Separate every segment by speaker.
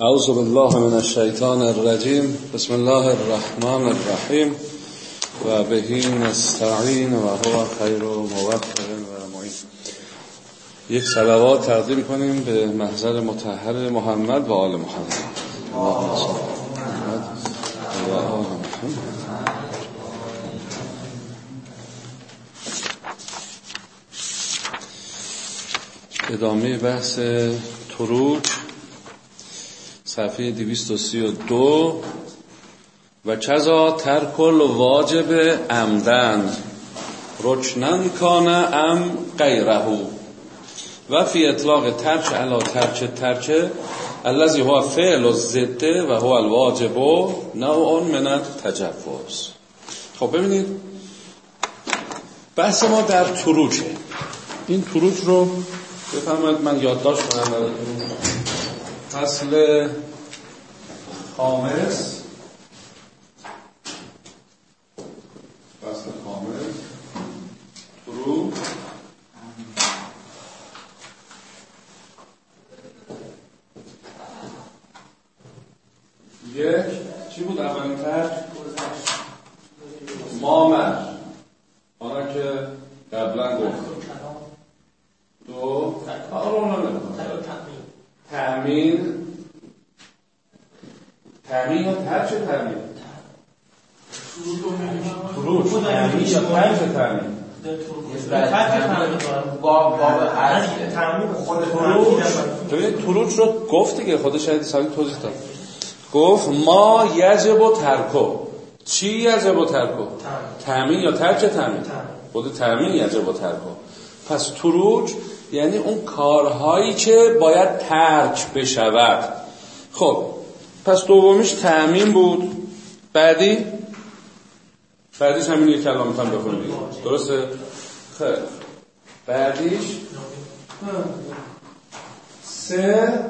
Speaker 1: اعوذ بالله من الشیطان الرجیم بسم الله الرحمن الرحیم و بهی نستعین و هو خیر و موفق و معین. یک صلوات تقدیم کنیم به محضر متحر محمد و آل محمد. ادامه بحث تروج. صفحه 232 و چزا ترکل واجب عمدن. رچنن کانه ام غیرهو و فی اطلاق ترچ علا ترچ ترچه الذي هو فعل الزده و هو الواجب نوع من التجوز. خب ببینید بحث ما در تروجه. این تروج رو بفرمایید من یادداشت کنم فصل خامس. فصل خامس. فرو. یک. چی بود اولین تر؟ مامر. آنها که قبلا گفت دو کار رو تأمین تأمین یا ترچ تأمین فروش تأمین یا ترچ تأمین تروج رو گفت دیگه خودش شاید سالی توضیح داد. گفت ما یجب و ترکو چی یجب و ترکو تأمین یا ترچ تأمین خود تأمین یجب و ترکو پس تروج یعنی اون کارهایی که باید ترک بشود. خب پس دومیش تأمین بود. بعدی؟ بعدیش همین یک کلام هم بخونید. درسته؟ خیلی بعدیش؟ سه.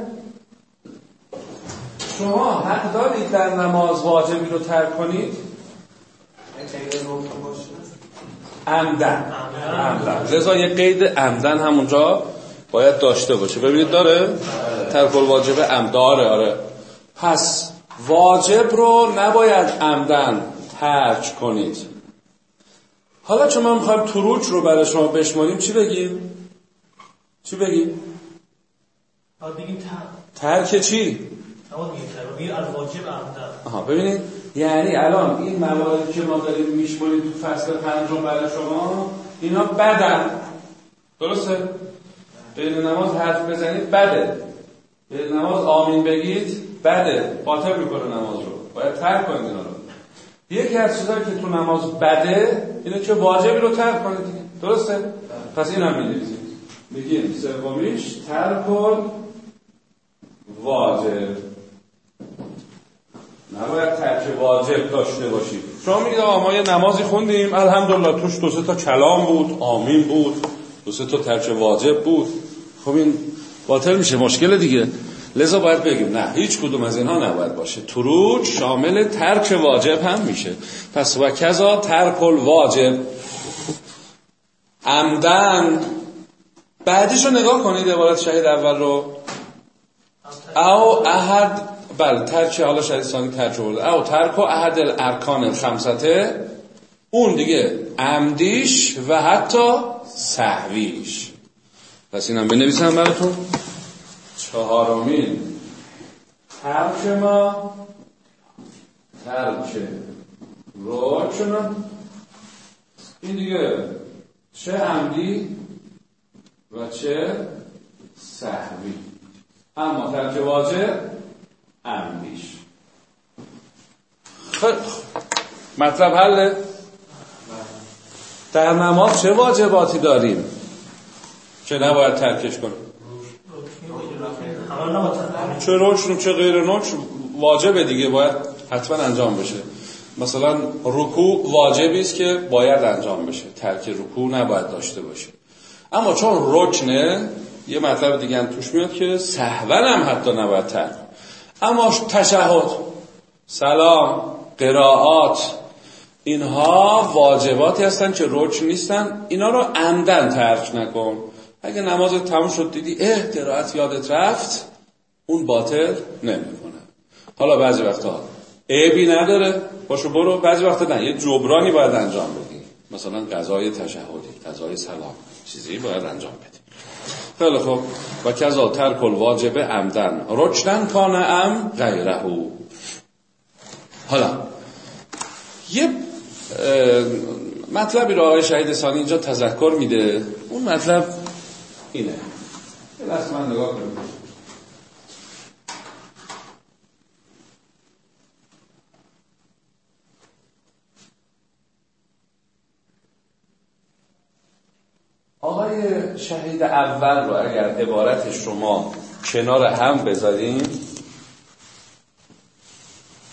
Speaker 1: شما حق دارید در نماز واجبی رو ترک کنید؟ عمدن. عمدن. لذا یه قید عمدن همونجا باید داشته باشه. ببینید داره ترک واجب عمداره آره. پس واجب رو نباید عمدن ترک کنید حالا چون ما می‌خوایم تروج رو برای شما بشماریم چی بگیم؟ چی بگیم؟
Speaker 2: بگیم
Speaker 1: ترک چی؟ آها ببینید یعنی الان این مواردی که ما داریم میشماریم تو فصل پنجم برای شما اینا بدن درسته؟ بین نماز حرف بزنید بده به نماز آمین بگید بده باطل می‌کنه نماز رو. باید ترک کنید اینا رو. یکی از چیزایی که تو نماز بده اینه که واجبی رو ترک کنید درسته؟ پس این هم می‌نویسید میگیم سومیش ترک واجب. نباید ترک واجب داشته باشید شما میگید آقا ما یه نمازی خوندیم. الحمدلله توش دو سه تا کلام بود. آمین بود. دو سه تا ترک واجب بود. خب این باطل میشه. مشکل دیگه. لذا باید بگیم نه هیچ کدوم از اینها نباید باشه. تروج شامل ترک واجب هم میشه. پس و کذا ترک الواجب. عمدن. بعدیشو نگاه کنید عبارت شهید اول رو. او احد بله ترک حالا شهید ثانی ترک او ترک و احد الارکان الخمسته. اون دیگه عمدیش و حتی سهویش. پس اینم بنویسم براتون. چهارمین. ترک ما. ترک. روچن این دیگه چه عمدی و چه سهوی اما ترک واجب عمدیش. خب. مطلب حله در نماز چه واجباتی داریم؟ که نباید ترکش کنیم. چه روشن چه غیر نوچ واجبه دیگه باید حتما انجام بشه. مثلا رکوع واجبی است که باید انجام بشه. ترک رکوع نباید داشته باشه. اما چون رکنه یه مطلب دیگه هم توش میاد که سهون هم حتی نباید ترک. اما تشهد سلام قرائات اینها واجباتی هستن که رکن نیستن. اینا رو عمدن ترک نکن. اگه نماز تموم شد دیدی اه قرائت یادت رفت. اون باطل نمی‌کنه. حالا بعضی وقتا عیبی نداره. باشو برو. بعضی وقتا نه یه جبرانی باید انجام بدی. مثلا غذای تشهدی غذای سلام چیزی باید انجام بدی. خیلی خب و کذا ترک الواجب عمدن. رچدن کان ام غیرهو حالا یه مطلبی رو آقای شهید ثانی اینجا تذکر میده. اون مطلب اینه. یه من نگاه کنیم آقای شهید اول رو اگر عبارت شما کنار هم بذاریم.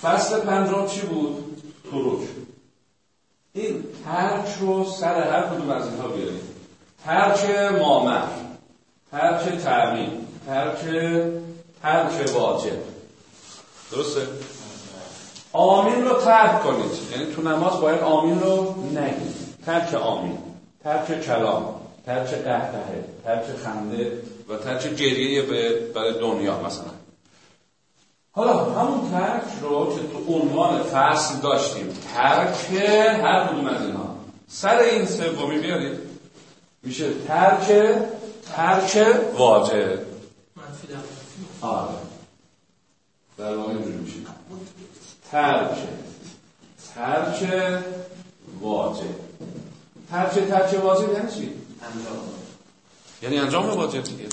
Speaker 1: فصل پنجم چی بود؟ تروک این ترک رو سر هر کدوم از اینها بیاریم. ترک ما مر ترک تأمین ترک ترک واجب. درسته؟ آمین رو ترک کنید. یعنی تو نماز باید آمین رو نگید. ترک آمین ترک کلام. ترک قهقهه ترک خنده. و ترک گریه برای دنیا مثلا. حالا همون ترک رو که تو عنوان فصل داشتیم ترک هر کدوم از اینها. سر این سومی بیارید. میشه ترک ترک واجب آره. در واقع اینجوری میشه. ترک ترک واجب ترک ترک واجب یعنی چی؟ انجام یعنی انجام واجب دیگه.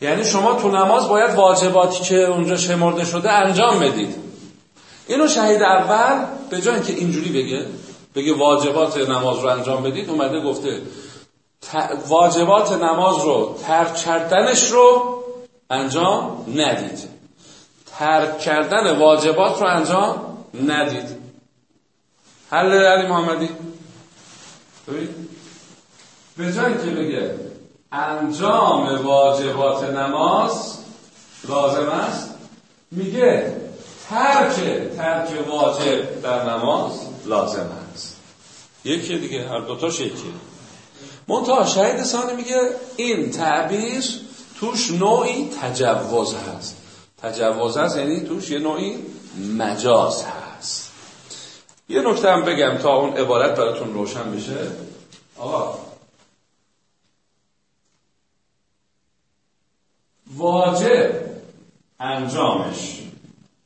Speaker 1: یعنی شما تو نماز باید واجباتی که اونجا شمرده شده انجام بدید. اینو شهید اول به جای اینکه اینجوری بگه بگه واجبات نماز رو انجام بدید اومده گفته واجبات نماز رو ترک کردنش رو انجام ندید. ترک کردن واجبات رو انجام ندید. حل علی محمدی؟ ببین به جای که بگه انجام واجبات نماز لازم است میگه ترک ترک واجب در نماز لازم است. یکی دیگه هر دوتاش یکی منتها شهید ثانی میگه این تعبیر توش نوعی تجوز هست. تجوز هست یعنی توش یه نوعی مجاز هست. یه نکته هم بگم تا اون عبارت براتون روشن بشه. آقا واجب انجامش.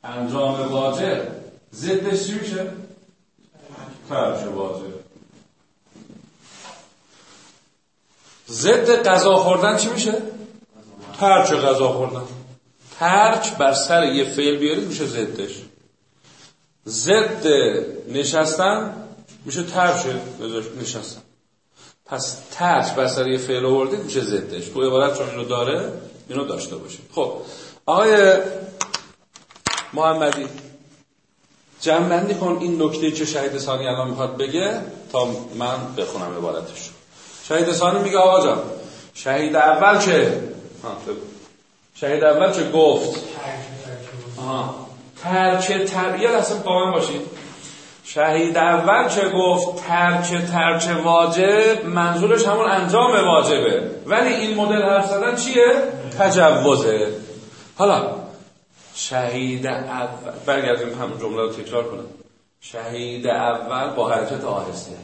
Speaker 1: انجام واجب. ضدش چی میشه؟ ترک واجب. ضد غذا خوردن چی میشه؟ ترک غذا خوردن. ترک بر سر یه فعل بیارید میشه ضدش. ضد نشستن میشه ترک نشستن. پس ترک بر سر یه فعل آوردید میشه ضدش. تو عبارت چون اینو داره اینو داشته باشید خب آقای محمدی جمع کن این نکته که شهید ثانی الان می‌خواد بگه تا من بخونم عبارتش. شهید ثانی میگه آقا جان شهید اول که شهید اول که گفت؟ ترک تر یه لحظه با من باشید. شهید اول که گفت؟ ترک ترک واجب؟ منظورش همون انجام واجبه. ولی این مدل حرف زدن چیه؟ تجوزه. حالا شهید اول برگردیم همون جمله رو تکرار کنم. شهید اول با حرکت آهسته.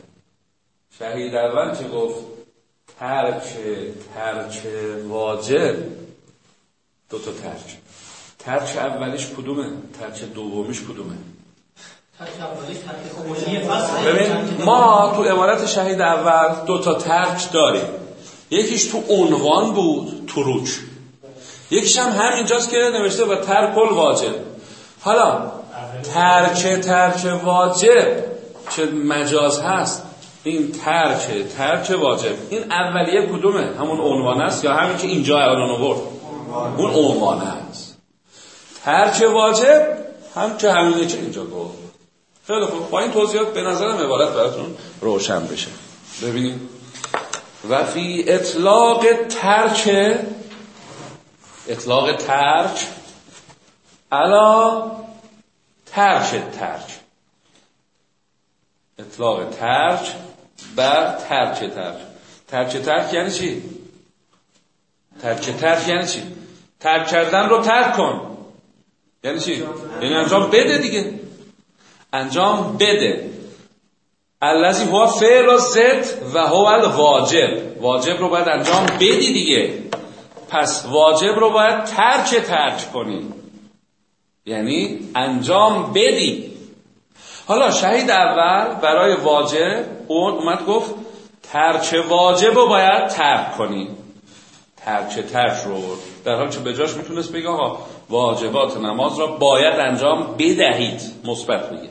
Speaker 1: شهید اول که گفت؟ ترک ترک واجب. دو تا ترک. ترک اولیش کدومه؟ ترک دومیش کدومه؟ ببین ما تو عبارت شهید اول دو تا ترک داریم. یکیش تو عنوان بود تروک یکیش هم همینجاست که نوشته و ترک واجب. حالا ترک ترک واجب چه مجاز هست؟ این ترک ترک واجب. این اولیه کدومه؟ همون عنوان است یا همین که اینجا الان آورد اون عنوان است. ترک واجب هم که همینه که اینجا گفت خیلی خوب. با این توضیحات به نظرم عبارت براتون روشن بشه. ببینید و فی اطلاق ترک اطلاق ترک. على ترك الترك. اطلاق ترک بر ترک ترک. ترک ترک یعنی چی؟ ترک ترک یعنی چی؟ ترک کردن رو ترک کن. یعنی چی؟ یعنی انجام بده دیگه. انجام بده. الذي هو فعل الضد وهو الواجب. واجب رو باید انجام بدی دیگه. پس واجب رو باید ترک ترک کنی. یعنی انجام بدی. حالا شهید اول برای واجب اون اومد گفت ترک واجب رو باید ترک کنی. ترک ترک رو. در حال که بجاش می‌تونست بگه آقا واجبات نماز را باید انجام بدهید. مثبت میگه.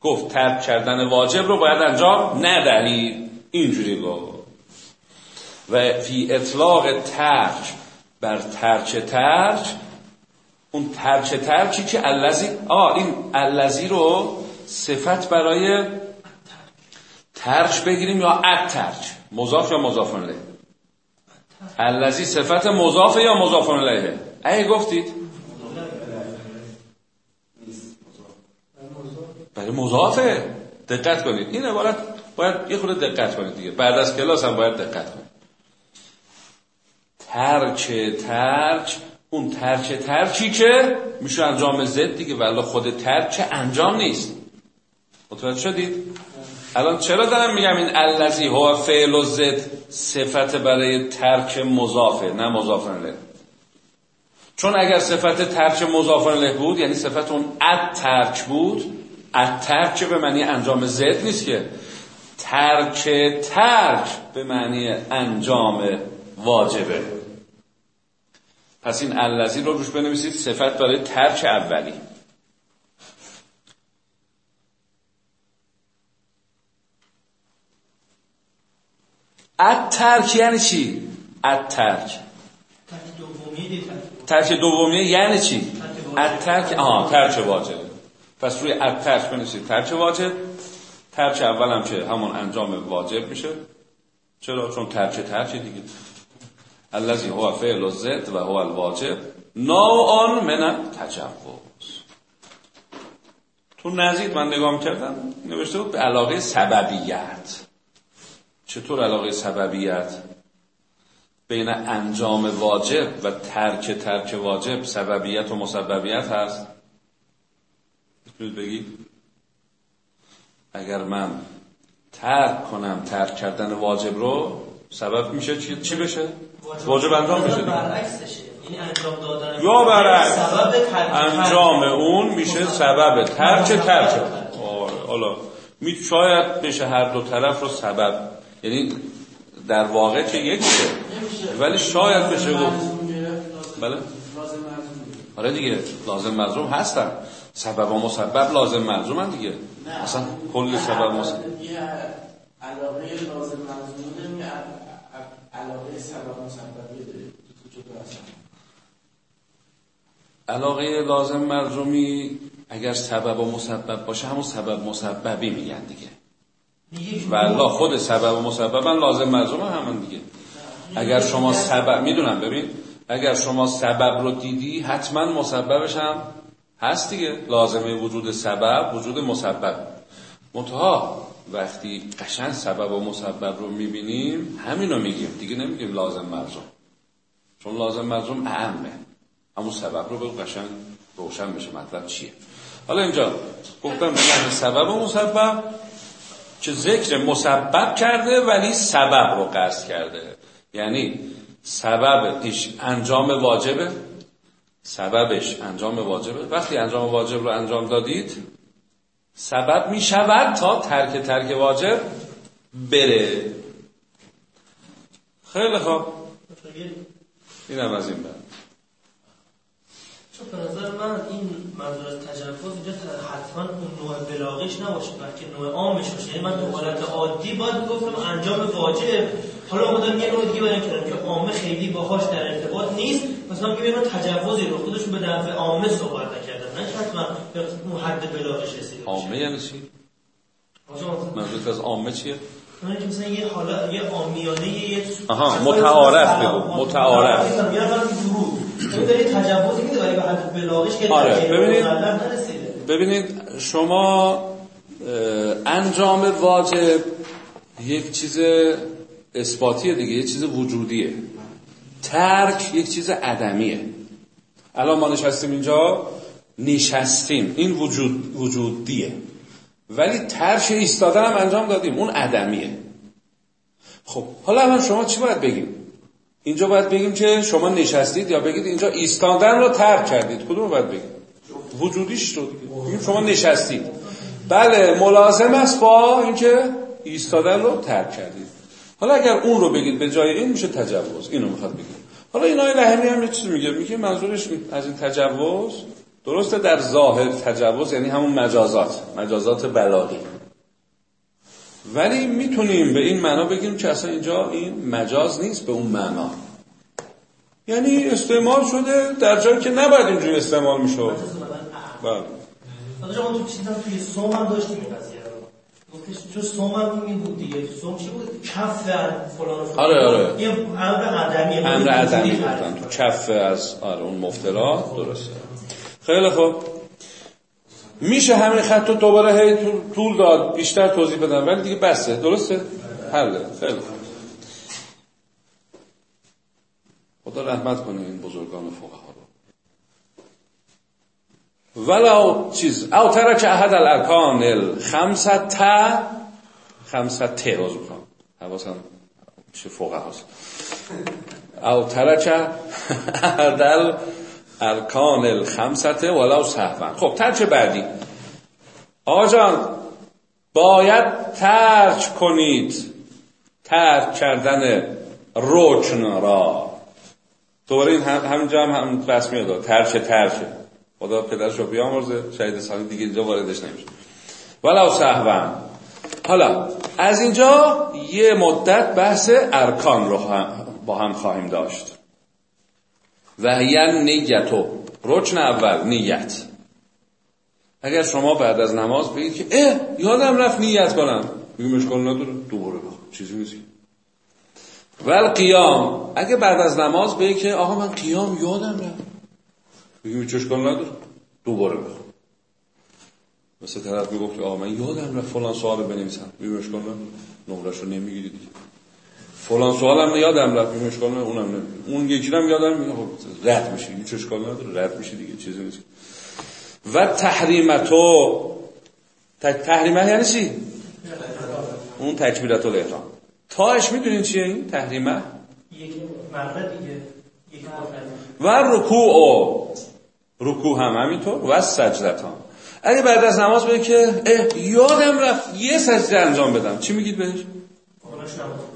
Speaker 1: گفت ترک کردن واجب رو باید انجام ندهید. اینجوری گفت. و فی اطلاق ترک بر ترک ترک اون ترک ترکی که الذی آ این الذی رو صفت برای ترک بگیریم یا الترک مضاف یا مضاف الیه؟ الذی صفت مضاف یا مضاف الیه؟ ای گفتید. برای مضافه. دقت کنید. این عبارت باید یه خورده دقت کنید دیگه. بعد از کلاس هم باید دقت کنید. ترک ترک اون ترک ترکی که میشه انجام ضد دیگه ولی خود ترک انجام نیست. متوجه شدید؟ الان چرا دارم میگم این الذی هو فعل الضد صفت برای ترک مضافه نه مضاف الیه چون اگر صفت ترک مضاف الیه بود یعنی صفت اون الترک بود اد ترک به معنی انجام زد نیست که. ترک ترک به معنی انجام واجبه. پس این الذی رو روش بنویسید صفت برای ترک اولی. اد ترک یعنی چی؟ اد ترک ترک دومیه یعنی چی؟ الترک آها ترک واجب. پس روی الترک بنویسید. ترک واجب. ترک اول هم چه همون انجام واجب میشه. چرا؟ چون ترک ترک دیگه. الذي هو فعل الضد و هو الواجب. نوع من التجوز تو نزید من نگاه کردم نوشته بود به علاقه سببیت. چطور علاقه سببیت؟ بین انجام واجب و ترک ترک واجب سببیت و مسببیت هست. می‌تونید بگید؟ اگر من ترک کنم ترک کردن واجب رو سبب میشه چی, چی بشه؟ واجب انجام بشه. یا برعکس. انجام اون میشه سبب ترک ترک حالا می شاید بشه هر دو طرف رو سبب. یعنی در واقع که یک ولی شاید بشه گفت. بله؟ آره دیگه لازم ملزوم هستن. سبب و مسبب لازم ملزوم دیگه. اصلا کل سبب مسبب.
Speaker 3: علاقه لازم ملزوم علاقه سبب مسببی
Speaker 1: علاقه لازم ملزومی اگر سبب و مسبب باشه همون سبب مسببی میگن دیگه. والله خود سبب و مسبب لازم ملزوم همون دیگه. اگر شما سبب می‌دونم ببین. اگر شما سبب رو دیدی حتما مسببش هم هست دیگه. لازمه وجود سبب وجود مسبب. منتها وقتی قشن سبب و مسبب رو می‌بینیم همین رو میگیم. دیگه نمیگیم لازم ملزوم. چون لازم ملزوم اهمه. همون سبب رو به قشن روشن بشه مطلب چیه. حالا اینجا گفتم سبب و مسبب که ذکر مسبب کرده ولی سبب رو قصد کرده. یعنی سببش انجام واجبه سببش انجام واجبه. وقتی انجام واجب رو انجام دادید سبب می شود تا ترک ترک واجب بره. خیلی خوب. اینم از این بعد
Speaker 2: به نظر من این منظور از تجوز اینجا حتما اون نوع بلاغش نباشه بلکه نوع عامش باشه. یعنی من تو حالت عادی باید گفتم انجام واجب. حالا اومدم یه نوع دیگه بیان کردم که عامه خیلی باهاش در ارتباط نیست. مثلا بیان تجوزی رو خودشون به نفع عامه صحبت نه حتما اون حد بلاغش رسیده
Speaker 1: عامه یعنی چی؟ منظورت از عامه چیه؟
Speaker 2: اون که مثلا یه حالا یه عامیانه یه
Speaker 1: آها متعارف بگو متعارف.
Speaker 2: داری تجوزی میده ولی به حد بلاغش که
Speaker 1: آره ببینید ببینید شما انجام واجب یک چیز اثباتیه دیگه یک چیز وجودیه. ترک یک چیز عدمیه. الان ما نشستیم اینجا. نشستیم. این وجود وجودیه. ولی ترش ایستادن هم انجام دادیم. اون عدمیه. خب حالا الان شما چی باید بگیم؟ اینجا باید بگیم که شما نشستید یا بگید اینجا ایستادن رو ترک کردید. کدوم باید بگیم؟ وجودیش رو بگیم شما نشستید. بله ملازم است با اینکه ایستادن رو ترک کردید. حالا اگر اون رو بگید به جای این میشه تجاوز اینو می‌خواد بگید. حالا این آقای رحمی هم یه چیزی میگه. میگه منظورش از این تجاوز درسته در ظاهر تجاوز یعنی همون مجازات مجازات بلاغی. ولی می‌تونیم به این معنا بگیم که اصلا اینجا این مجاز نیست به اون معنا. یعنی استعمال شده در جایی که نباید اینجوری استعمال می‌شد.
Speaker 2: بله. تو چیزا توی سوم هم داشتیم این قضیه رو. گفتش تو سوم هم این بود دیگه. سوم چی بود؟ کف فلان
Speaker 1: آره آره.
Speaker 2: یه امر عدمی.
Speaker 1: امر عدمی گفتن تو. کف از آره اون مفترا. درسته. خیلی خوب. میشه همین خط رو دوباره هی طول داد بیشتر توضیح بدم ولی دیگه بسته درسته؟ حله. خیلی خوب. خدا رحمت کنه این بزرگان فقها رو. ولو چیز. او ترک احد الارکان الخمسه خمسه ته روز بکنم حواسم چه فوقه هست. او ترک احد ارکان الخمسته ولو سهوا. خب ترچ بعدی. آقا جان باید ترک کنید. ترک کردن رکن را. دوباره این همینجا هم هم بس میاد. ترچه ترچه خدا پدرش رو بیامرزه. شهید سالی دیگه اینجا واردش نمیشه. ولو سهوا. حالا از اینجا یه مدت بحث ارکان رو با هم خواهیم داشت. و هی نیتو. رکن اول نیت. اگر شما بعد از نماز بگید که اه یادم رفت نیت کنم. بگیم اشکال نداره. دوباره بخون. چیزی نیست. ول قیام اگه بعد از نماز بگید که آقا من قیام یادم رفت. بگیم چه اشکال نداره. دوباره بخون. مثل طرف می‌گفت آقا من یادم رفت فلان سوال بنویسم. بگیم اشکال نداره. نمرش رو نمی‌گیری فلان سوالم یادم رفت این اشکال نداره اونم نمیگه اون یکی هم یادم میگه خب رد میشه. هیچ اشکال نداره رد میشه دیگه چیزی نیست. و تحریمتو تحریمه یعنی چی؟ اون تکبیرت الاحرام تاش می‌دونین چیه این تحریمه و رکوع و رکوع. هم همینطور. و سجدتان. اگه بعد از نماز بگه که یادم رفت یه سجده انجام بدم. چی میگید بهش؟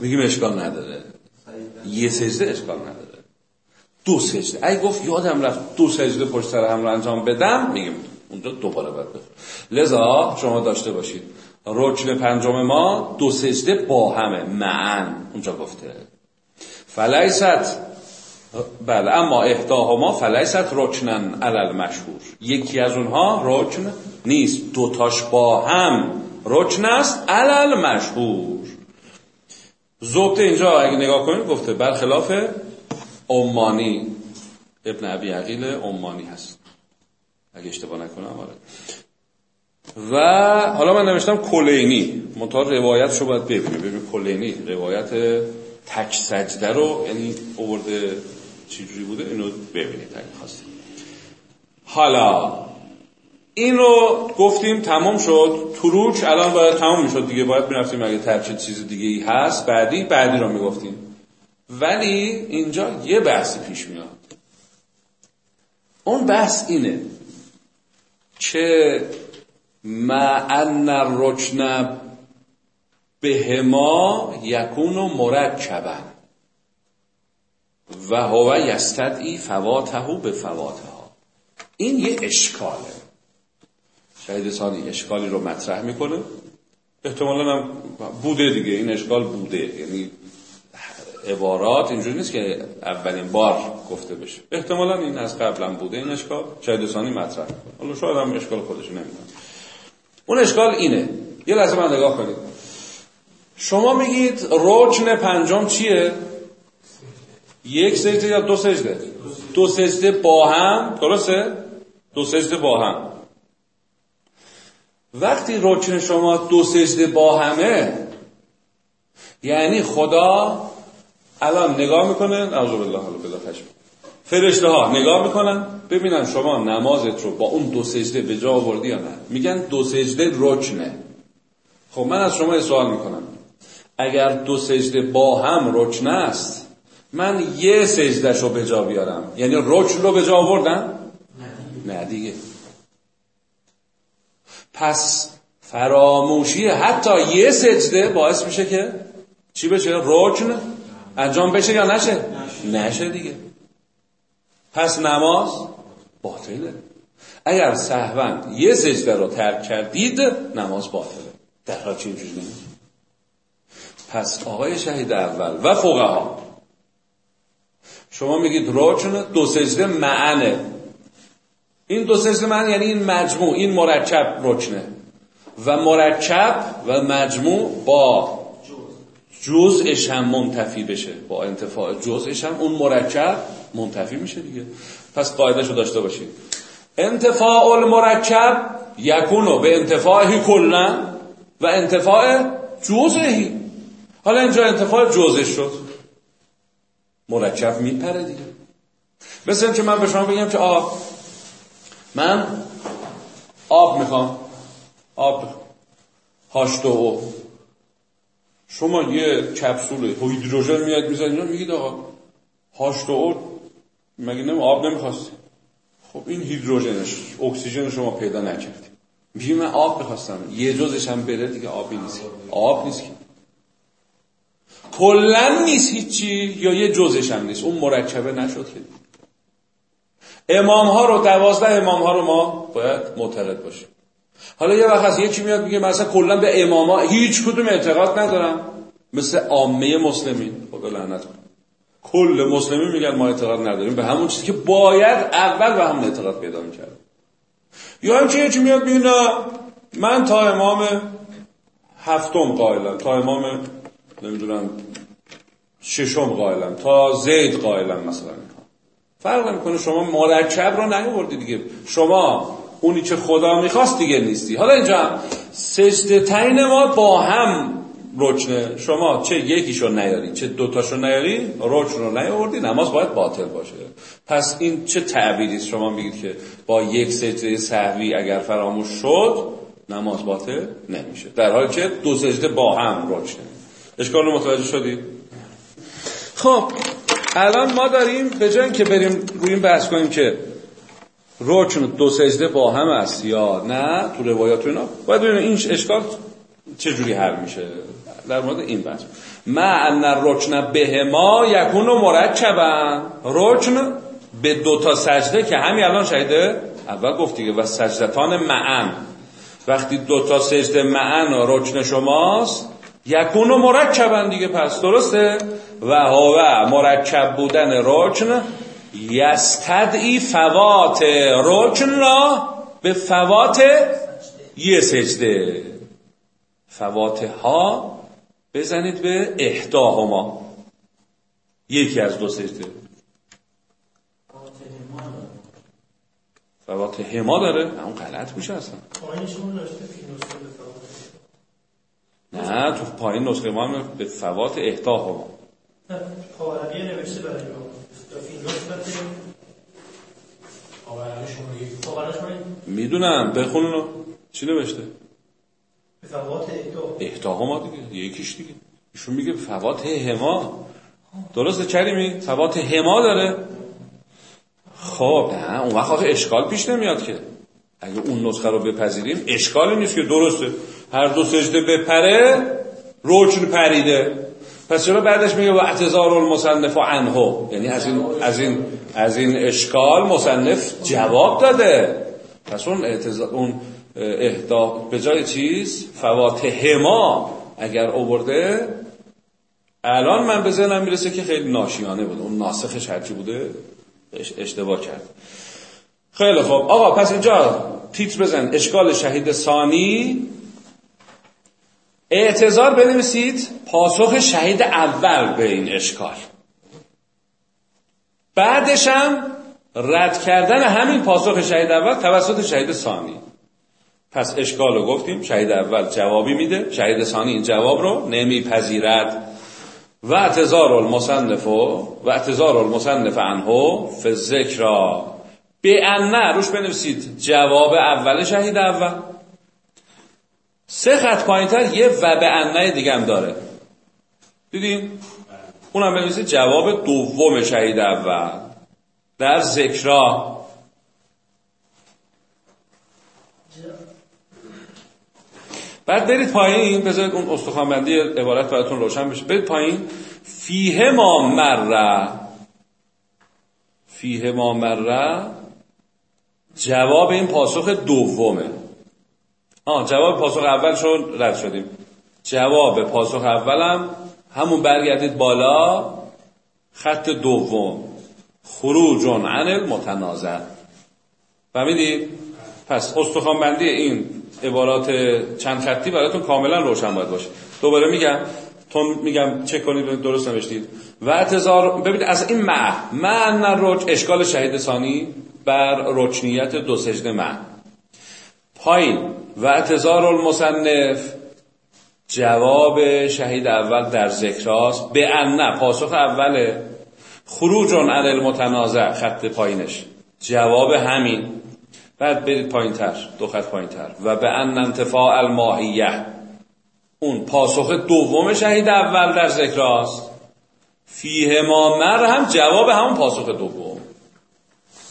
Speaker 1: میگیم اشکال نداره. یه سجده اشکال نداره. دو سجده. اگه گفت یادم رفت دو سجده پشت سر هم رو انجام بدم. میگیم اونجا دوباره باید بخور لذا شما داشته باشید. رکن پنجم ما دو سجده با همه. معن. اونجا گفته. فلیست. بله. اما احداهما فلیست رکنن علل مشهور. یکی از اونها رکن نیست. دوتاش با هم. رکن است علل مشهور. زبطه اینجا اگه نگاه کنید گفته برخلاف امانی ابن عبی عقیل امانی هست. اگه اشتباه نکنم آره. و حالا من نوشتم کلینی. منتها روایت رو باید ببینیم. ببینیم کلینی روایت تک سجده رو یعنی اوورده چجوری بوده اینو ببینید اگه خواستید. حالا این رو گفتیم تمام شد. تروک الان باید تمام می‌شد دیگه. باید می‌رفتیم اگه ترچه چیز دیگه ای هست. بعدی بعدی رو می‌گفتیم. ولی اینجا یه بحثی پیش میاد. اون بحث اینه که ما ان الرکن بهما یکون و مرکبا و هو یستدعی فواته به فواته ها این یه اشکاله. شهید ثانی اشکالی رو مطرح می‌کنه. احتمالا هم بوده دیگه. این اشکال بوده. یعنی عبارات اینجوری نیست که اولین بار گفته بشه. احتمالا این از قبلا بوده این اشکال. شاید ثانی مطرح. حالا شاید هم اشکال خودش نمی‌دونه. اون اشکال اینه. یه لحظه من نگاه کنید. شما میگید رکن پنجم چیه؟ یک سجده یا دو سجده؟ دو سجده با هم. درسته؟ دو سجده با هم. وقتی رکن شما دو سجده با همه یعنی خدا الان نگاه می‌کنه نعوذ بالله حالا بلا فرشته ها نگاه می‌کنن ببینن شما نمازت رو با اون دو سجده به جا آوردی یا نه. میگن دو سجده رکنه. خب من از شما سوال می‌کنم. اگر دو سجده با هم رکن است من یه سجدش رو به جا بیارم. یعنی رکن رو به جا آوردن نه دیگه. پس فراموشی حتی یه سجده باعث میشه که چی بشه؟ رکن انجام بشه یا نشه؟ نشه. دیگه. پس نماز باطله. اگر سهوا یه سجده رو ترک کردید نماز باطله. در حال چه اینجوری پس آقای شهید اول و فقها. شما میگید رکن دو سجده معنه. این دو سجده معنی یعنی این مجموع این مرکب رکنه. و مرکب و مجموع با جزءش هم منتفی بشه با انتفاع جزءش هم اون مرکب منتفی میشه دیگه. پس قاعدش رو داشته باشید انتفاع المرکب یکونو به انتفاعی کلا و انتفاع جزئی. حالا اینجا انتفاع جزش شد. مرکب میپره دیگه. مثل که من به شما بگم که آب من آب می‌خوام. آب. هاشتو او. شما یه کپسول هیدروژن میاد می‌زنید میگید آقا هاشتو او مگه نمی آب نمی‌خواستی؟ خب این هیدروژنش اکسیژن شما پیدا نکردی. میگه من آب می‌خواستم. یه جزش هم بره دیگه آبی نیست. آب نیست که. کلا نیست هیچی یا یه جزش هم نیست. اون مرکبه نشد که. امام ها رو دوازده امام ها رو ما باید معتقد باشیم. حالا یه وقت هست یکی میاد میگه مثلا کلا به امام ها هیچ کدوم اعتقاد ندارم. مثل عامه مسلمین. خدا لعنت کن کل مسلمین میگن ما اعتقاد نداریم. به همون چیزی که باید اول به همون اعتقاد پیدا می‌کرد یا همچه یکی میاد میگه من تا امام هفتم قائلم. تا امام نمی‌دونم ششم قائلم. تا زید قائلم مثلا. فرق نمی‌کنه شما مرکب رو نیاوردی دیگه. شما اونی که خدا می‌خواست دیگه نیستی. حالا اینجا سجده تین ما با هم رکنه. شما چه یکیشو نیاری چه دوتاشو نیاری رکن رو نیاوردی نماز باید باطل باشه. پس این چه تعبیری شما میگید که با یک سجده سهوی اگر فراموش شد نماز باطل نمیشه. در حالی که دو سجده با هم رکنه. اشکال رو متوجه شدید خب الان ما داریم به جای که بریم روی این بحث کنیم که رکن دو سجده با هم است یا نه تو روایات اینا باید ببینیم این اشکال چجوری حل میشه. در مورد این بحث. ما ان رکن به ما یکون مرکبا رکن به دو تا سجده که همین الان شهیده اول گفت دیگه و سجدتان معن. وقتی دو تا سجده معن رکن شماست یکون مرکبا دیگه پس درسته؟ و هوا مرکب بودن رکن. یستدعی فوات رکن را به فوات یه سجده. فوات ها بزنید به احداهما یکی از دو سجده. فوات هما داره؟ اون غلط میشه اصلا. نه تو پایین نسخه ما هم به فوات احداهما
Speaker 2: پاورقیه نوشته برای
Speaker 1: می‌دونم بخون اونو چی نوشته؟
Speaker 2: فوات
Speaker 1: احتاهما دیگه یکیش دیگه. ایشون میگه فوات هما. درسته کریمی؟ فوات هما داره. خب نه اون وقت اشکال پیش نمیاد که. اگه اون نسخه رو بپذیریم اشکالی نیست که درسته. هر دو سجده بپره رکن پریده. پس چرا بعدش میگه و اعتذار المصنف و عنه؟ یعنی از این از این از این اشکال مصنف جواب داده. پس اون اعتذار اون اهدا به جای چیز؟ فوات هما اگر اوورده الان من به ذهنم می‌رسه که خیلی ناشیانه بود. اون ناسخش هرچی بوده اشتباه کرد. خیلی خوب. آقا پس اینجا تیتر بزن. اشکال شهید ثانی. اعتظار بنویسید. پاسخ شهید اول به این اشکال. بعدش هم رد کردن همین پاسخ شهید اول توسط شهید ثانی. پس اشکال رو گفتیم. شهید اول جوابی میده. شهید ثانی این جواب رو نمیپذیرد. و اعتظار المصنف و اعتظار المصنف عنه فی ذکر به انه روش بنویسید. جواب اول شهید اول. سه خط پایینتر یه و به انه دیگه هم داره. دیدین؟ اونم بنویسید جواب دوم شهید اول. در ذکرا. بعد برید پایین بذارید اون استخوانبندی عبارت براتون روشن بشه. برید پایین. فیه ما مره فیه ما مره جواب این پاسخ دومه. آه جواب پاسخ اول شد رد شدیم. جواب پاسخ اولم همون برگردید بالا خط دوم. خروج عن المتنازع. فهمیدید؟ پس استخوان بندی این عبارات چند خطی براتون کاملا روشن باید باشه. دوباره میگم تون میگم چک کنید درست نوشتید. و اعتظار ببینید از این مع مع رج اشکال شهید ثانی بر رکنیت دو سجده مع پایین. و اعتظار المصنف جواب شهید اول در ذکراست. به ان پاسخ اوله. خروج عن المتنازع خط پایینش. جواب همین. بعد برید پایین تر دو خط پایین تر و به ان انتفاع الماهیه. اون پاسخ دوم شهید اول در ذکراست. فیه ما مر هم جواب همون پاسخ دوم.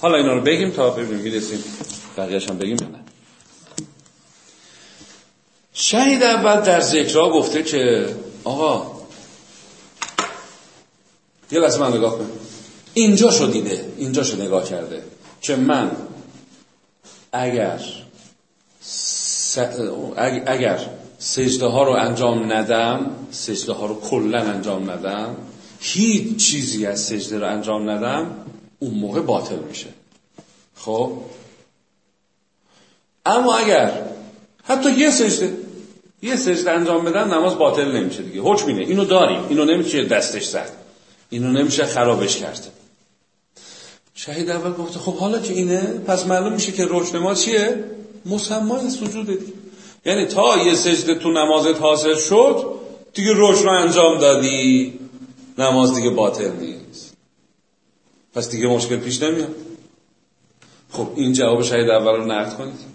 Speaker 1: حالا اینا رو بگیم تا ببینیم می‌رسیم. بقیهش هم بگیم نه؟ شهید اول در ذکرها گفته که آقا یه لحظه من نگاه کن اینجا شو دیده اینجا شو نگاه کرده که من اگر اگر سجده ها رو انجام ندم سجده ها رو کلا انجام ندم هیچ چیزی از سجده رو انجام ندم اون موقع باطل میشه. خب؟ اما اگر حتی یه سجده یه سجده انجام بدن نماز باطل نمیشه دیگه. حکم اینه. اینو داریم. اینو نمیشه دستش زد. اینو نمیشه خرابش کرد. شهید اول گفته خب حالا که اینه پس معلوم میشه که روش نماز چیه؟ مسمای سجوده یعنی تا یه سجده تو نمازت حاصل شد دیگه روش رو انجام دادی. نماز دیگه باطل نیست. پس دیگه مشکل پیش نمیاد. خب این جواب شهید اول رو نقد کنید.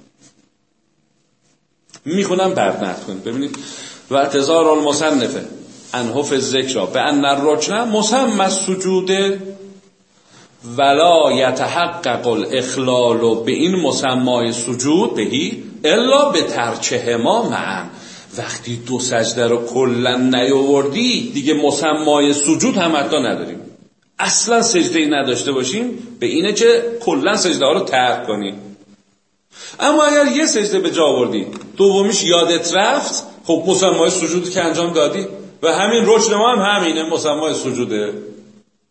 Speaker 1: می‌خونم بعد نقد کنید ببینید. و اعتظار المصنفه. انحف ذکر به ان الرکن مسمى سجود ولا یتحقق الاخلال به این مسمای سجود بهی الا به ترچه ما معن. وقتی دو سجده رو کلا نیاوردی دیگه مسمای سجود هم حتی نداریم. اصلا سجده نداشته باشیم به اینه که کلا سجده ها رو ترک کنیم. اما اگر یه سجده به جا آوردی دومیش یادت رفت خب مسمای سجود که انجام دادی. و همین رکن ما هم همینه مسمای سجوده.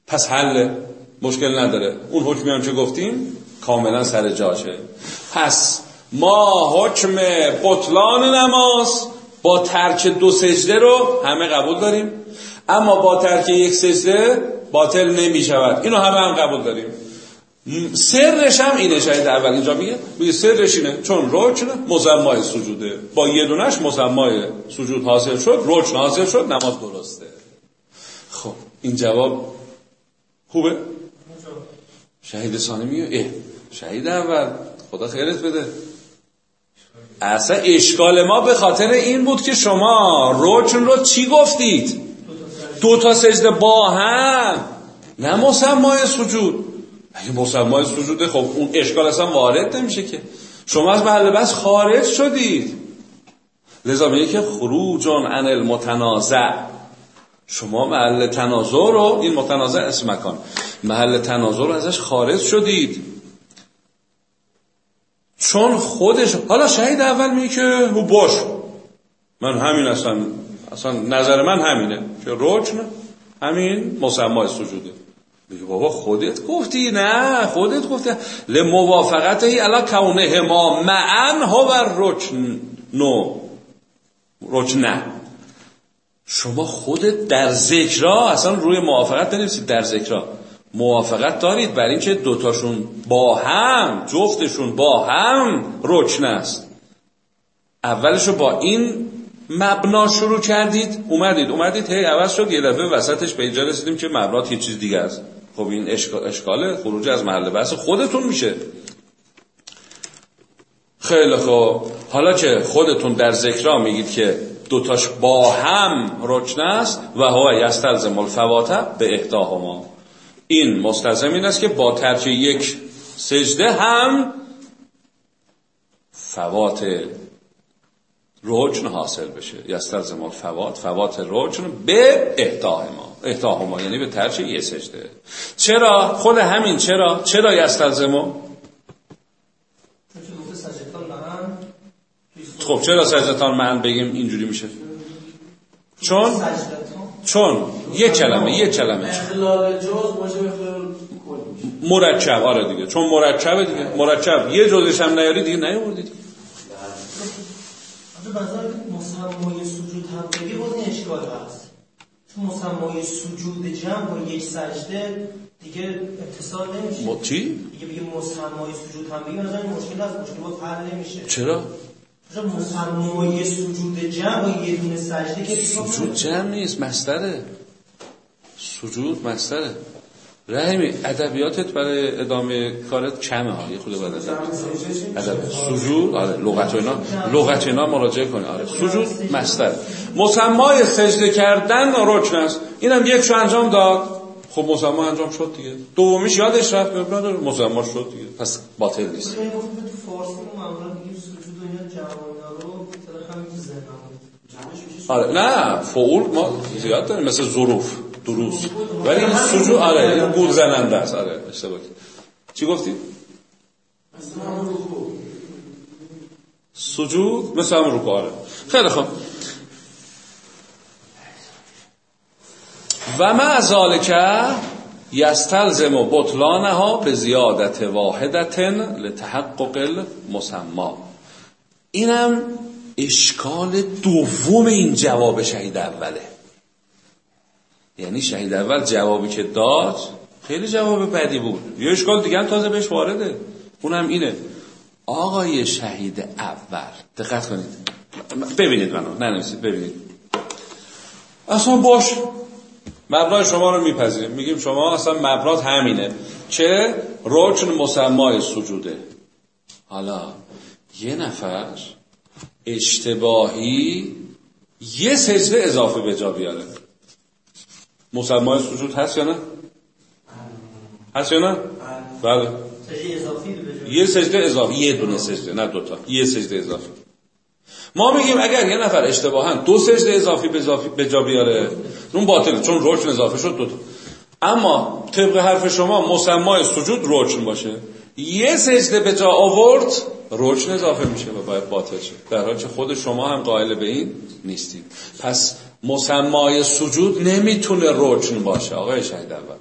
Speaker 1: پس حل مشکل نداره. اون حکمی هم که گفتیم کاملا سر جاشه. پس ما حکم بطلان نماز با ترک دو سجده رو همه قبول داریم. اما با ترک یک سجده باطل نمی شود اینو همه هم قبول داریم. سرش هم اینه شاید اول اینجا میگه میگه سرش اینه چون رکن مزمای سجوده. با یه دونش مزمای سجود حاصل شد رکن حاصل شد نماز درسته. خب این جواب خوبه؟ شهید ثانی میگه اه شهید اول خدا خیرت بده. اصلا اشکال ما به خاطر این بود که شما رکن رو چی گفتید؟ دو تا سجده با هم نه مسمای سجود. مسمای سجوده خب اون اشکال اصلا وارد نمیشه که. شما از محل بس خارج شدید. لذا میگه که خروج عن المتنازع. شما محل تنازع رو این متنازع اسم مکان. محل تنازع رو ازش خارج شدید. چون خودش حالا شهید اول میگه که او باش من همین اصلا اصلا نظر من همینه. که رکن همین مسمای سجوده. میگه بابا خودت گفتی؟ نه خودت گفتی. لموافقت ای علا کونه ما معن هو رکن نو. رکن شما خودت در ذکرها اصلا روی موافقت بنویسید در ذکرها موافقت دارید بر اینکه دوتاشون با هم جفتشون با هم رکن است. اولشو با این مبنا شروع کردید اومدید اومدید هی عوض شد یه دفعه وسطش به اینجا رسیدیم که مبنات یه چیز دیگه است. خب این اشکال خروج از محل بحث خودتون میشه. خیلی خوب. حالا که خودتون در ذکرا میگید که دوتاش با هم رکن است و هو یستلزم الفوات به احداهما این مستلزم این است که با ترک یک سجده هم فوات رجن حاصل بشه. یستلزم الفوات فوات. رجن به احداهما احداهما یعنی به ترک یک سجده. چرا؟ خود همین چرا؟ چرا یستلزمو خب چرا سجدتان من بگیم اینجوری میشه؟ چون؟ چون. یک کلمه یک کلمه. مرکب. آره دیگه. چون مرکبه دیگه. مرکب. یه جزش هم نیاری دیگه نیاوردی دیگه.
Speaker 2: مسمای سجود هم بگی باز این اشکال هست. چون مسمای سجود جمع با یک سجده دیگه اتصال نمیشه.
Speaker 1: چی؟
Speaker 2: دیگه بگه مسمای سجود هم بگی مثلا مشکل هست مشکل باز حل نمیشه.
Speaker 1: چرا؟
Speaker 2: مسمای سجود جمع و یه دونه سجده که
Speaker 1: سجود جمع نیست مستره سجود مستره رحمی ادبیاتت برای ادامه کارت کمه ها یه خود بعد ادب. سجود آره لغت و اینا. لغت اینا مراجعه کنه. آره سجود مستر. مسمای سجده کردن رکن است. اینم یک شو انجام داد. خب مسما انجام شد دیگه. دومیش یادش رفت. نداره مسما شد دیگه. پس باطل نیست. آره نه فعول ما زیاد داریم. مثل ظروف. دروس ولی این سجود آره این گول زننده است. آره اشتباه چی گفتی؟ سجود مثل هم رکوع آره. خیلی خوب. و ما ذالک یستلزم بطلانها به زیادت واحدتن لتحقق المسما اینم اشکال دوم این جواب شهید اوله یعنی شهید اول جوابی که داد خیلی جواب بدی بود. یه اشکال دیگه هم تازه بهش وارده. اونم اینه. آقای شهید اول دقت کنید. ببینید منو ننویسید ببینید. اصلا باش. مبنای شما رو میپذیریم. میگیم شما اصلا مبنات همینه. که رکن مسمای سجوده. حالا یه نفر اشتباهی یه سجده اضافه به جا بیاره. مسمای سجود هست یا نه؟ هست یا نه؟ بله. یه سجده اضافی. یه دونه سجده نه دوتا. یه سجده اضافی. ما میگیم اگر یه نفر اشتباها دو سجده اضافی به جا بیاره اون باطله چون رکن اضافه شد دوتا اما طبق حرف شما مسمای سجود رکن باشه. یه سجده به جا آورد رکن اضافه میشه و باید باطل شه. در حالی که خود شما هم قائل به این نیستید. پس مسمای سجود نمی‌تونه رکن باشه آقای شهید اول.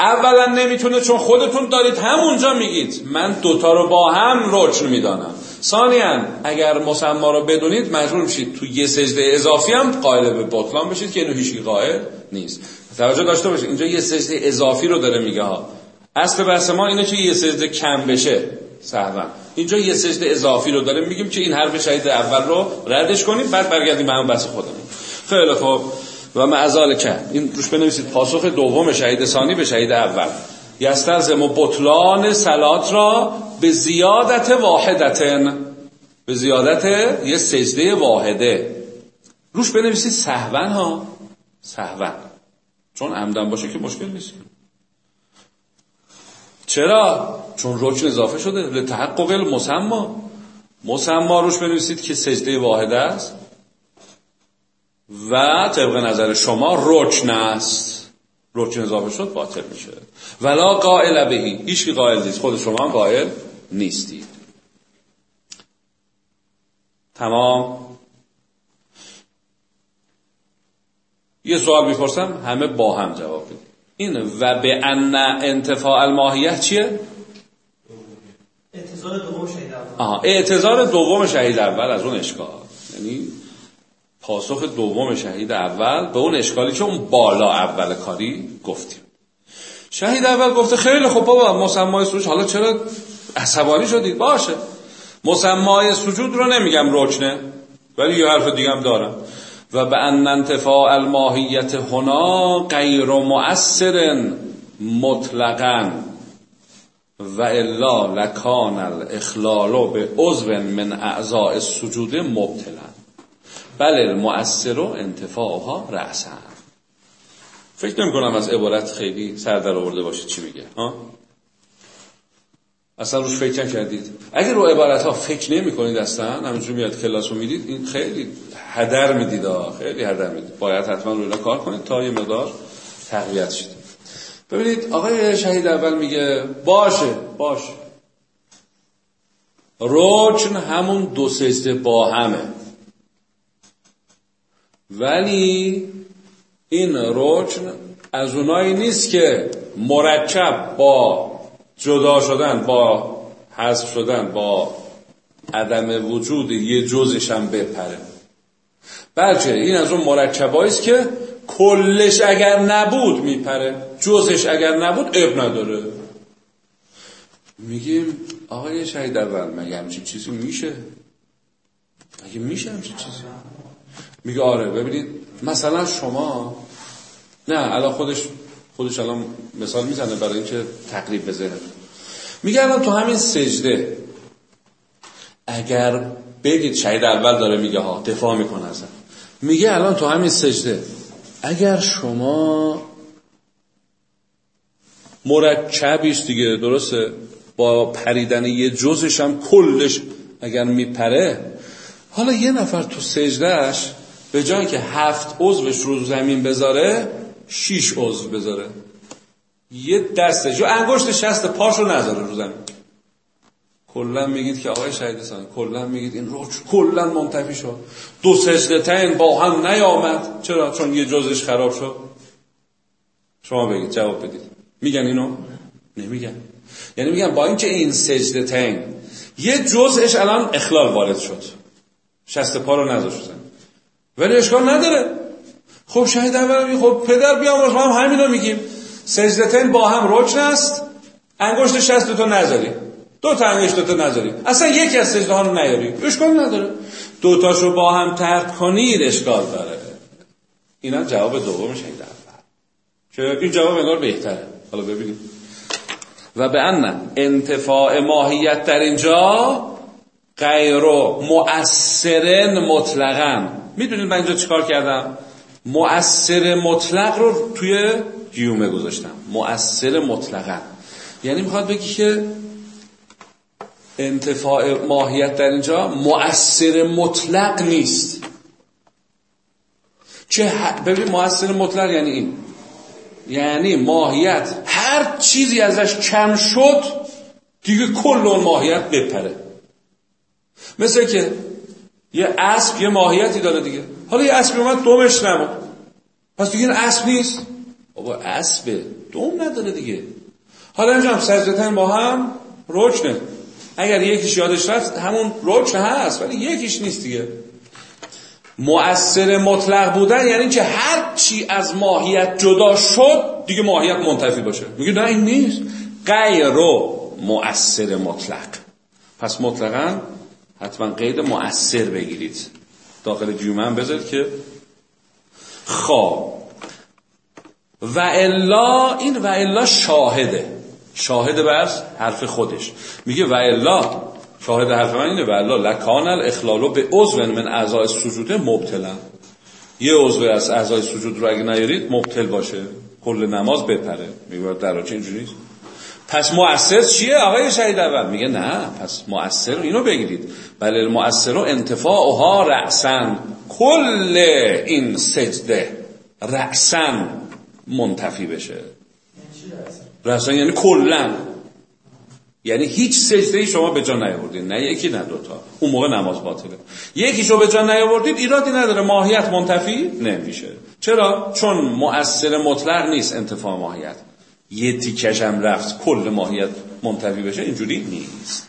Speaker 1: اولا نمی‌تونه چون خودتون دارید همونجا میگید. من دوتا رو با هم رکن می‌دانم. ثانیا اگر مسما رو بدونید مجبور میشید تو یه سجده اضافی هم قائل به بطلان بشید که اینو هیچی قائل نیست. توجه داشته باشید اینجا یه سجده اضافی رو داره میگه ها. اصل بحث ما اینه که یه سجده کم بشه. سهوا اینجا یه سجده اضافی رو داره میگیم که این حرف شهید اول رو ردش کنیم بعد برگردیم به همون بحث خودمون. خیلی خوب. و معزال که این روش بنویسید. پاسخ دوم شهید ثانی به شهید اول. یستلزم و بطلان سلات را به زیادت واحدتن. به زیادت یه سجده واحده. روش بنویسید سهون ها. سهون. چون عمدن باشه که مشکل نیست. چرا؟ چون رکن اضافه شده. لتحقق المسما مسما روش بنویسید که سجده واحده است. و طبق نظر شما رکن است. رکن اضافه شد باطل میشه. ولا قائل بهی. هیچ قائل نیست. خود شما هم قائل نیستید تمام. یه سوال می‌پرسم همه با هم جواب بدید این و به ان انتفاع الماهیه چیه؟
Speaker 2: اعتظار دوم شهید اول.
Speaker 1: آها اعتظار دوم شهید اول از اون اشکال. یعنی پاسخ دوم شهید اول به اون اشکالی که اون بالا اول کاری گفتیم. شهید اول گفته خیلی خب بابا مسمای سجود حالا چرا عصبانی شدید؟ باشه. مسمای سجود رو نمیگم رکنه ولی یه حرف دیگه هم دارم. و به ان انتفاع الماهیت هنا غیر مؤثر مطلقا. و الا لکان الاخلال به عضو من اعضاء السجود مبتلا. بل المؤثر انتفاعها رأسا فکر نمی کنم از عبارت خیلی سر در آورده باشید چی میگه ها؟ اصلا روش فکر نکردید. اگر رو عبارت ها فکر نمی کنید اصلا همینجور میاد کلاس رو می‌دید این خیلی هدر می‌دید خیلی هدر می‌دید. باید حتما روی کار کنید تا یه مقدار تقویت شد ببینید آقای شهید اول میگه باشه باشه. رکن همون دو سجده با همه. ولی این رکن از اونایی نیست که مرکب با جدا شدن با حذف شدن با عدم وجود یه جزش هم بپره. بلکه این از اون مرکبایی است که کلش اگر نبود میپره جزش اگر نبود اب نداره. میگیم آقای شهید اول مگه همچین چیزی میشه؟ مگه میشه همچین چیزی؟ میگه آره ببینید مثلا شما نه الان خودش خودش الان مثال می‌زنه برای اینکه تقریب بزنه میگه الان تو همین سجده اگر بگید شهید اول داره میگه ها دفاع می‌کنه ازم میگه الان تو همین سجده اگر شما مرکبیش دیگه درسته؟ با پریدن یه جزش هم کلش اگر میپره حالا یه نفر تو سجدهش به جای که هفت عضوش رو زمین بذاره شیش عضو بذاره. یه دستش یا انگشت شست پاش رو نذاره رو زمین. کلا میگید که آقای شهید سانی کلا میگید این روچ کلا منتفی شد. دو سجدتین با هم نیامد. چرا؟ چون یه جزش خراب شد. شما بگید جواب بدید. میگن اینو؟ نمیگن. یعنی میگن با اینکه این سجدتین یه جزش الان اخلال وارد شد. شست پا رو نذاشتن. ولی اشکال نداره. خب شهید اول خب پدر بیام ما هم همین رو میگیم سجدتین با هم رکن است. انگشت شست تو نذاری. دو تا انگشت تو نذاری. اصلا یکی از سجده ها رو نیاری. اشکال نداره. دو تاشو با هم ترک کنید اشکال داره. اینا جواب دوم شهید اول. که این جواب انگار بهتره. حالا ببینیم. و به ان انتفاع ماهیت در اینجا غیر مؤثرن مطلقا. می‌دونید من اینجا چیکار کردم؟ مؤثر مطلق رو توی گیومه گذاشتم. مؤثر مطلقا. یعنی می‌خواد بگی که انتفاع ماهیت در اینجا مؤثر مطلق نیست. چه ببین مؤثر مطلق یعنی این. یعنی ماهیت. هر چیزی ازش کم شد دیگه کل اون ماهیت بپره. مثل که یه اسب یه ماهیتی داره دیگه. حالا یه اسبی اومد دومش نبود پس دیگه این اسب نیست. بابا اسبه دوم نداره دیگه. حالا اینجا هم سجدتن با هم رکنه. اگر یکیش یادش رفت همون رکن هست ولی یکیش نیست دیگه. مؤثر مطلق بودن یعنی که هر چی از ماهیت جدا شد دیگه ماهیت منتفی باشه. میگه نه این نیست. غیر مؤثر مطلق. پس مطلقا حتما قید مؤثر بگیرید. داخل هم بذارید که خواب و الا این و الا شاهده. شاهد بر حرف خودش. میگه و الا شاهد حرف من اینه و الا لکان الاخلالو به عضو من اعضای سجود مبتلا. یه عضو از اعضای سجود رو اگه نیارید مبتل باشه. کل نماز بپره. میگه در اینجوری پس مؤثر چیه؟ آقای شهید اول. میگه نه پس مؤثر اینو بگیرید. بله المؤثر انتفاعها رأسن کل این سجده رأسن منتفی بشه. رأسن یعنی کلا. یعنی هیچ سجده ای شما به جا نیاوردید نه یکی نه دوتا اون موقع نماز باطله. یکیشو به جا نیاوردید ایرادی نداره. ماهیت منتفی نمیشه. چرا؟ چون مؤثر مطلق نیست انتفاع ماهیت. یه تیکش رفت کل ماهیت منتفی بشه اینجوری نیست.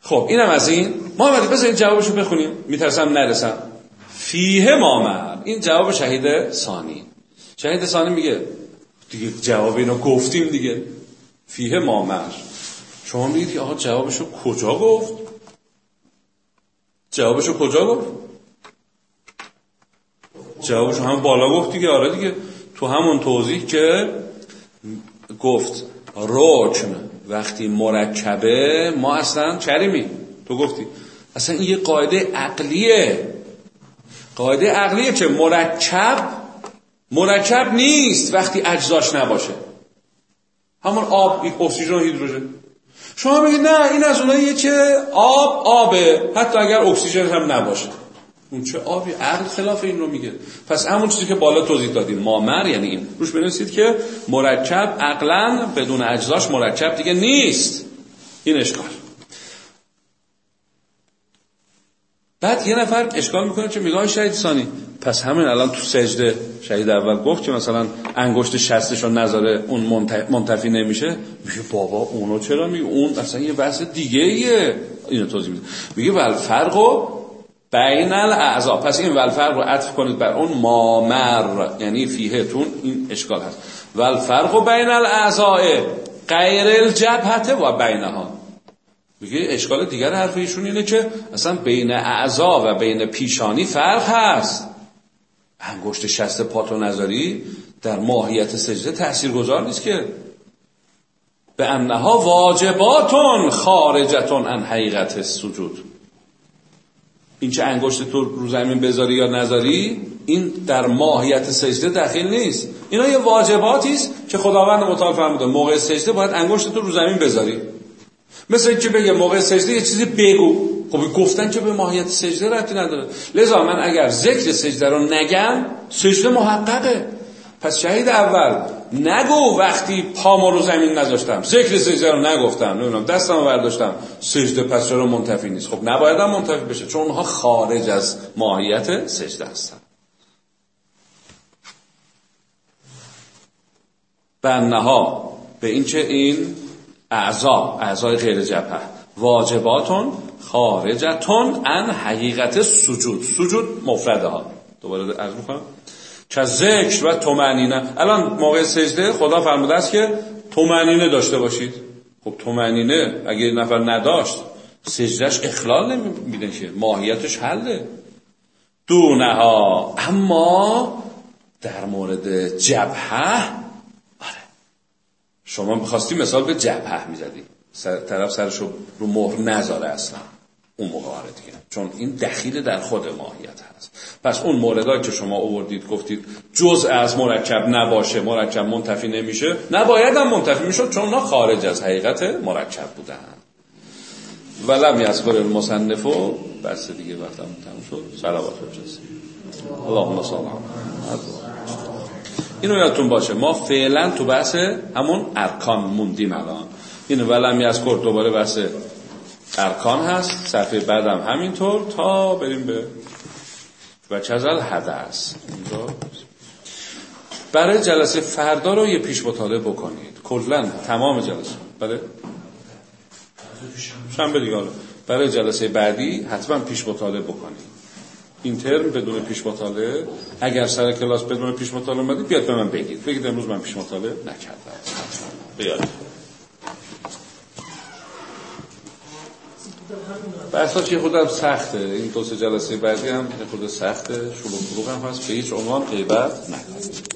Speaker 1: خب اینم از این. محمدی بذار این جوابشو بخونیم. میترسم نرسم. فیه مامر این جواب شهید ثانی. شهید ثانی میگه دیگه جواب اینو گفتیم دیگه. فیه مامر شما میگید که آقا جوابشو کجا گفت؟ جوابشو کجا گفت؟ جوابشو هم بالا گفت دیگه. آره دیگه. تو همون توضیح که گفت رکن وقتی مرکبه ما اصلا چریمی تو گفتی. اصلا این یه قاعده عقلیه. قاعده عقلیه که مرکب مرکب نیست وقتی اجزاش نباشه. همون آب اکسیژن هیدروژن. شما بگید نه این از اوناییه که آب آبه. حتی اگر اکسیژن هم نباشه. اون چه آبی عقل خلاف این رو میگه. پس همون چیزی که بالا توضیح دادیم مامر یعنی این. روش بنویسید که مرکب عقلا بدون اجزاش مرکب دیگه نیست. این اشکال. بعد یه نفر اشکال می‌کنه که میگه؟ شهید ثانی. پس همین الان تو سجده شهید اول گفت که مثلا انگشت شستش رو نذاره اون منتفی نمیشه. میگه بابا اونو چرا میگه؟ اون اصلا یه بحث دیگه ایه اینو توضیح میده. میگه ول فرق بین الاعضا. پس این ول فرق رو عطف کنید بر اون مامر یعنی فیهتون این اشکال هست. ول فرق بین الاعضاء غیر الجبهه و بینها. میگه اشکال دیگر حرف ایشون اینه که اصلا بین اعضا و بین پیشانی فرق هست. انگشت شست پاتو نظری در ماهیت سجده تأثیر گذار نیست که. به انها واجباتون خارجتون ان حقیقت سجود. این چه انگشت تو رو زمین بذاری یا نذاری این در ماهیت سجده داخل نیست. اینا یه واجباتی است که خداوند متعال فرموده موقع سجده باید انگشت تو رو زمین بذاری. مثل اینکه بگه موقع سجده یه چیزی بگو. خب گفتن که به ماهیت سجده ربطی نداره. لذا من اگر ذکر سجده رو نگم سجده محققه. پس شهید اول نگو وقتی پامو رو زمین نذاشتم. ذکر سجده رو نگفتم نمی‌دونم دستم رو برداشتم. سجده پس چرا منتفی نیست؟ خب نباید هم منتفی بشه چون اونها خارج از ماهیت سجده هستن. بنها به این چه این اعضا اعضای غیر جبهه. واجباتون خارجتون ان حقیقت سجود. سجود مفرده ها دوباره عرض می‌کنم. که ذکر و تومنینه الان موقع سجده خدا فرموده است که تومنینه داشته باشید. خب تومنینه اگه نفر نداشت سجدهش اخلال نمیده که ماهیتش حله. دونه ها اما در مورد جبهه شما می‌خواستی مثال به جبهه می‌زدی. سر طرف سرش رو مهر نذاره اصلا. اون موقع آره دیگه. چون این دخیل در خود ماهیت هست. پس اون موردهایی که شما آوردید گفتید جز از مرکب نباشه مرکب منتفی نمیشه نباید هم منتفی می‌شد چون اونا خارج از حقیقت مرکب بودن. ولم یذکر المصنف و بس دیگه وقتم تموم شد. صلوات و اللهم صل اینو یادتون باشه ما فعلا تو بحث همون ارکان موندیم الان. اینو از کرد دوباره بحث ارکان هست صفحه بعدم همینطور تا بریم به و چزل حدث برای جلسه فردا رو یه پیش مطالعه بکنید. کلا تمام جلسه. بله؟ شنبه دیگه برای جلسه بعدی حتما پیش مطالعه بکنید. این ترم بدون پیش مطالعه اگر سر کلاس بدون پیش مطالعه اومدید بیاد به من بگید. بگید امروز من پیش مطالعه نکردم. بیاد بحثا چه خودم سخته. این دو سه جلسه بعدی هم خود سخته. فروغ هم هست. به هیچ عنوان غیبت نکنید.